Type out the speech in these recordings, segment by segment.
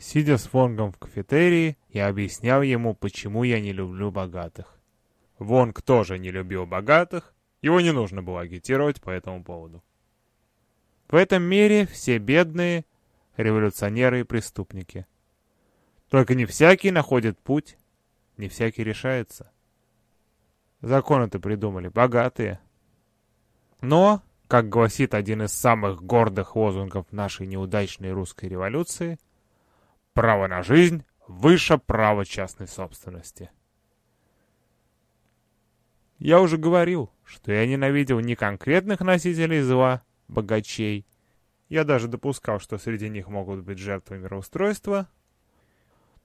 Сидя с Вонгом в кафетерии, я объяснял ему, почему я не люблю богатых. Вонг тоже не любил богатых, его не нужно было агитировать по этому поводу. В этом мире все бедные — революционеры и преступники. Только не всякий находит путь, не всякий решается. Законы-то придумали богатые. Но, как гласит один из самых гордых лозунгов нашей неудачной русской революции, право на жизнь выше права частной собственности. Я уже говорил, что я ненавидел не конкретных носителей зла, богачей. Я даже допускал, что среди них могут быть жертвы мироустройства,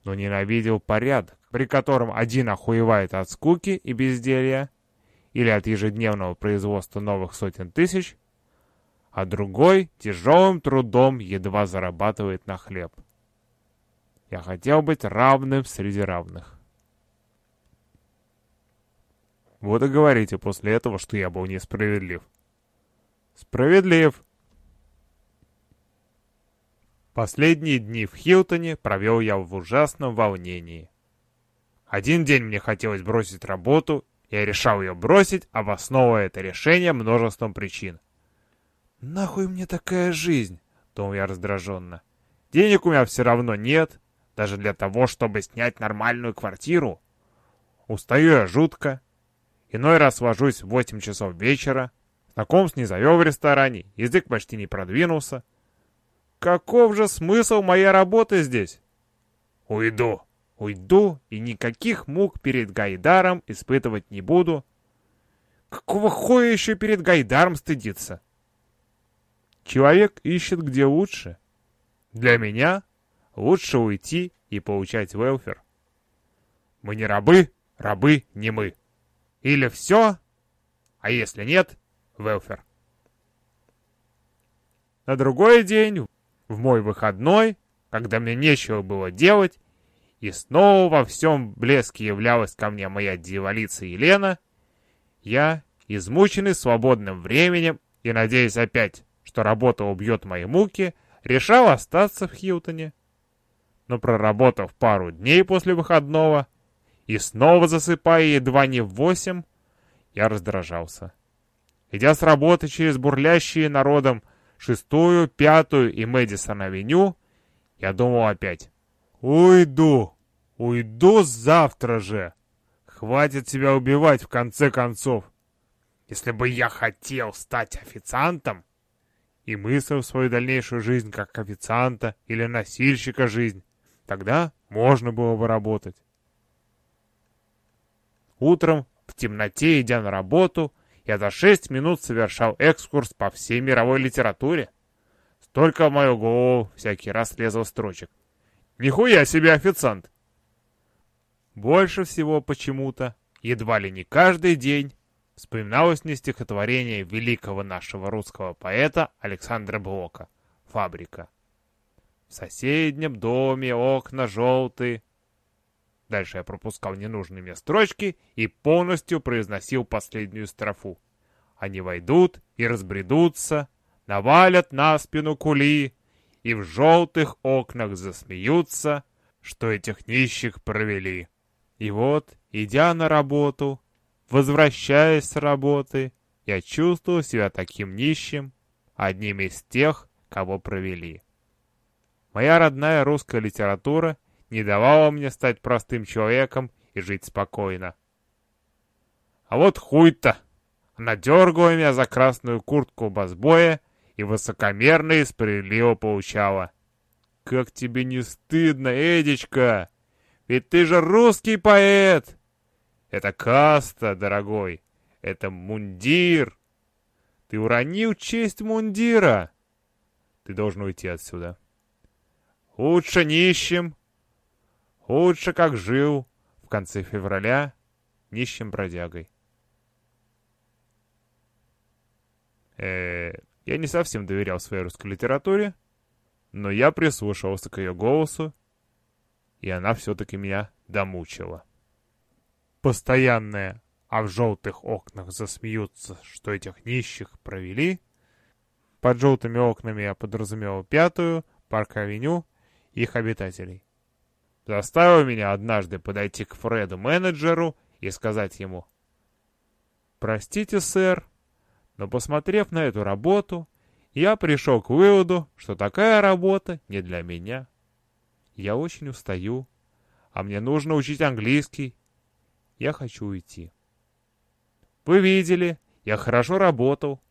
но ненавидел порядок, при котором один охуевает от скуки и безделья или от ежедневного производства новых сотен тысяч, а другой тяжелым трудом едва зарабатывает на хлеб. Я хотел быть равным среди равных. Вот и говорите после этого, что я был несправедлив. Справедлив. Последние дни в Хилтоне провел я в ужасном волнении. Один день мне хотелось бросить работу, я решал ее бросить, обосновывая это решение множеством причин. «Нахуй мне такая жизнь?» — думал я раздраженно. «Денег у меня все равно нет, даже для того, чтобы снять нормальную квартиру. Устаю я жутко. Иной раз ложусь в 8 часов вечера, знакомств не завел в ресторане, язык почти не продвинулся. Каков же смысл моей работы здесь? Уйду. Уйду и никаких мук перед Гайдаром испытывать не буду. Какого хуя еще перед Гайдаром стыдиться? Человек ищет где лучше. Для меня лучше уйти и получать велфер. Мы не рабы, рабы не мы. Или все, а если нет, велфер. На другой день в мой выходной, когда мне нечего было делать, и снова во всем блеске являлась ко мне моя дьяволица Елена, я, измученный свободным временем и надеясь опять, что работа убьет мои муки, решал остаться в Хьютоне. Но проработав пару дней после выходного и снова засыпая едва не в восемь, я раздражался. Идя с работы через бурлящие народом шестую, пятую и Мэдисон-авеню, я думал опять. «Уйду! Уйду завтра же! Хватит себя убивать в конце концов! Если бы я хотел стать официантом и мыслил свою дальнейшую жизнь как официанта или носильщика жизнь, тогда можно было бы работать. Утром, в темноте, идя на работу, я за шесть минут совершал экскурс по всей мировой литературе. Столько в мою голову всякий раз лезло строчек. Нихуя себе официант! Больше всего почему-то, едва ли не каждый день, вспоминалось мне стихотворение великого нашего русского поэта Александра Блока «Фабрика». В соседнем доме окна желтые. Дальше я пропускал ненужные мне строчки и полностью произносил последнюю строфу. Они войдут и разбредутся, навалят на спину кули, и в желтых окнах засмеются, что этих нищих провели. И вот, идя на работу, возвращаясь с работы, я чувствовал себя таким нищим, одним из тех, кого провели. Моя родная русская литература не давала мне стать простым человеком и жить спокойно. А вот хуй-то! Она дергала меня за красную куртку басбоя и высокомерно и справедливо получала. «Как тебе не стыдно, Эдичка? Ведь ты же русский поэт!» «Это каста, дорогой, это мундир!» «Ты уронил честь мундира!» «Ты должен уйти отсюда!» «Лучше нищим, лучше как жил в конце февраля нищим бродягой!» э я не совсем доверял своей русской литературе, но я прислушивался к ее голосу, и она все-таки меня домучила. Постоянное «а в желтых окнах засмеются, что этих нищих провели». Под желтыми окнами я подразумевал пятую, парк-авеню их обитателей. Заставил меня однажды подойти к Фреду-менеджеру и сказать ему, «Простите, сэр, но посмотрев на эту работу, я пришел к выводу, что такая работа не для меня. Я очень устаю, а мне нужно учить английский. Я хочу уйти. Вы видели, я хорошо работал.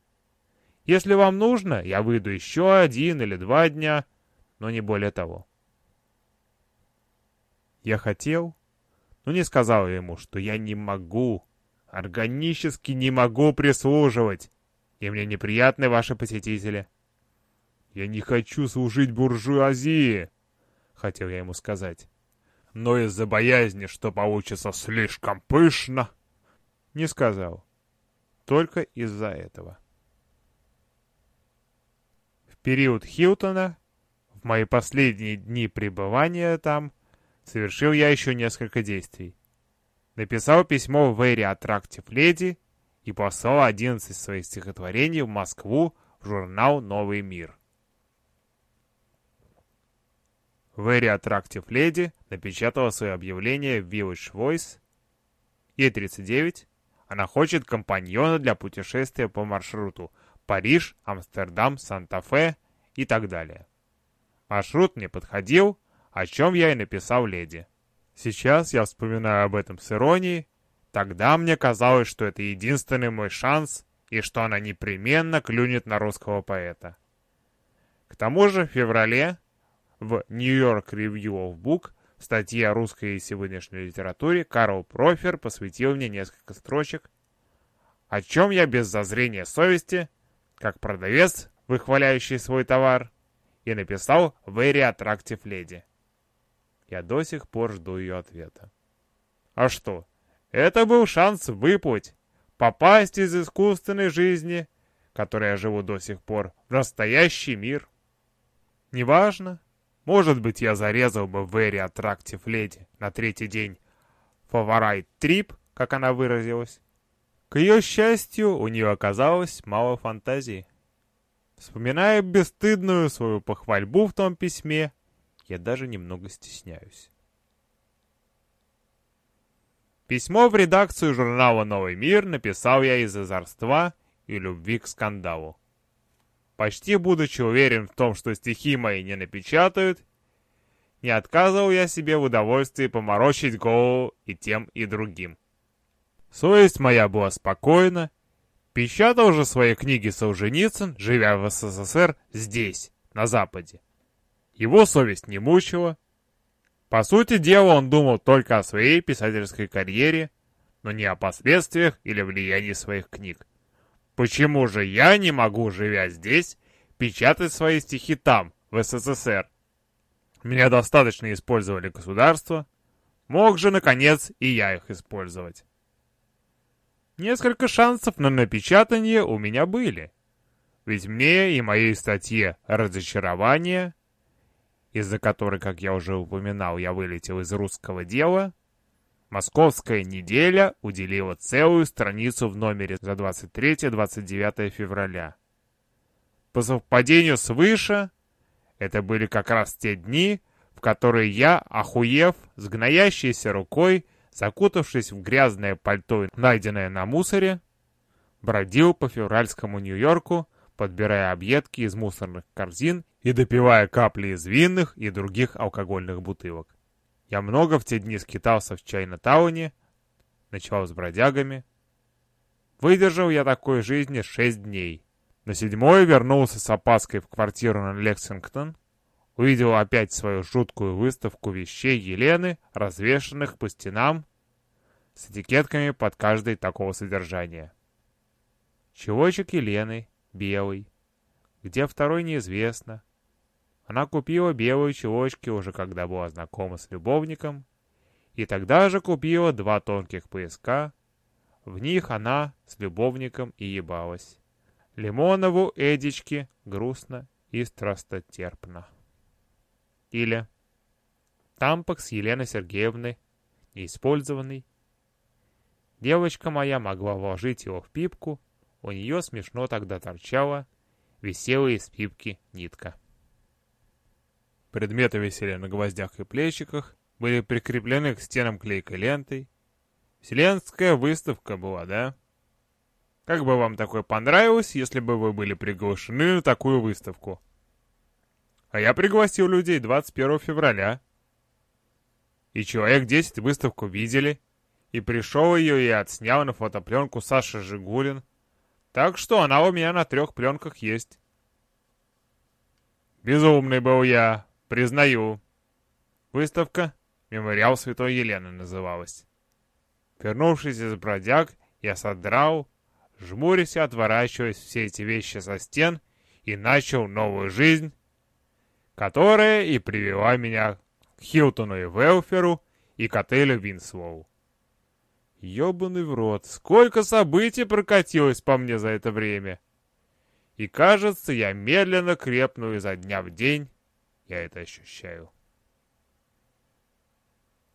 Если вам нужно, я выйду еще один или два дня, но не более того. Я хотел, но не сказал ему, что я не могу, органически не могу прислуживать, и мне неприятны ваши посетители. Я не хочу служить буржуазии, хотел я ему сказать. Но из-за боязни, что получится слишком пышно, не сказал. Только из-за этого. В период Хилтона, в мои последние дни пребывания там, совершил я еще несколько действий. Написал письмо в Very Attractive Lady и послал 11 своих стихотворений в Москву в журнал «Новый мир». Very Attractive Lady напечатала свое объявление в Village Voice. Ей 39. Она хочет компаньона для путешествия по маршруту Париж, Амстердам, Санта-Фе и так далее. Маршрут мне подходил, о чем я и написал леди. Сейчас я вспоминаю об этом с иронией. Тогда мне казалось, что это единственный мой шанс, и что она непременно клюнет на русского поэта. К тому же в феврале в New York Review of Book статье о русской и сегодняшней литературе Карл Профер посвятил мне несколько строчек, о чем я без зазрения совести, как продавец, выхваляющий свой товар, и написал «Very Attractive Lady». Я до сих пор жду ее ответа. А что? Это был шанс выплыть, попасть из искусственной жизни, которой я живу до сих пор, в настоящий мир. Неважно. Может быть, я зарезал бы Very Attractive Lady на третий день Favorite Trip, как она выразилась. К ее счастью, у нее оказалось мало фантазии. Вспоминая бесстыдную свою похвальбу в том письме, я даже немного стесняюсь. Письмо в редакцию журнала «Новый мир» написал я из озорства и любви к скандалу. Почти будучи уверен в том, что стихи мои не напечатают, не отказывал я себе в удовольствии поморочить голову и тем, и другим. Совесть моя была спокойна. Печатал же свои книги Солженицын, живя в СССР здесь, на Западе. Его совесть не мучила. По сути дела, он думал только о своей писательской карьере, но не о последствиях или влиянии своих книг. Почему же я не могу, живя здесь, печатать свои стихи там, в СССР? Меня достаточно использовали государство. Мог же, наконец, и я их использовать. Несколько шансов на напечатание у меня были. Ведь мне и моей статье «Разочарование» из-за которой, как я уже упоминал, я вылетел из русского дела, «Московская неделя» уделила целую страницу в номере за 23-29 февраля. По совпадению свыше, это были как раз те дни, в которые я, охуев, с гноящейся рукой, закутавшись в грязное пальто, найденное на мусоре, бродил по февральскому Нью-Йорку, подбирая объедки из мусорных корзин и допивая капли из винных и других алкогольных бутылок. Я много в те дни скитался в Чайна-тауне, ночевал с бродягами. Выдержал я такой жизни шесть дней. На седьмой вернулся с опаской в квартиру на Лексингтон, увидел опять свою жуткую выставку вещей Елены, развешанных по стенам, с этикетками под каждой такого содержания. Чулочек Елены, белый. Где второй, неизвестно. Она купила белые чулочки уже когда была знакома с любовником, и тогда же купила два тонких пояска. В них она с любовником и ебалась. Лимонову Эдички грустно и страстотерпно. Или тампок с Еленой Сергеевной, неиспользованный. Девочка моя могла вложить его в пипку, у нее смешно тогда торчала, висела из пипки нитка. Предметы висели на гвоздях и плечиках, были прикреплены к стенам клейкой лентой. Вселенская выставка была, да? Как бы вам такое понравилось, если бы вы были приглашены на такую выставку? А я пригласил людей 21 февраля. И человек 10 выставку видели. И пришел ее и отснял на фотопленку Саша Жигулин. Так что она у меня на трех пленках есть. Безумный был я, признаю. Выставка «Мемориал Святой Елены» называлась. Вернувшись из бродяг, я содрал, жмурясь и отворачиваясь все эти вещи со стен и начал новую жизнь, которая и привела меня к Хилтону и Велферу и к отелю Винслоу. Ёбаный в рот, сколько событий прокатилось по мне за это время. И кажется, я медленно крепну изо дня в день, я это ощущаю.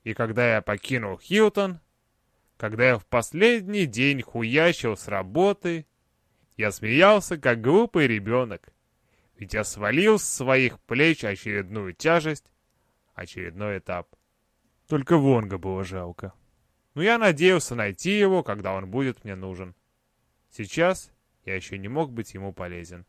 И когда я покинул Хилтон, когда я в последний день хуячил с работы, я смеялся, как глупый ребенок, ведь я свалил с своих плеч очередную тяжесть, очередной этап. Только Вонга было жалко. Но я надеялся найти его, когда он будет мне нужен. Сейчас я еще не мог быть ему полезен.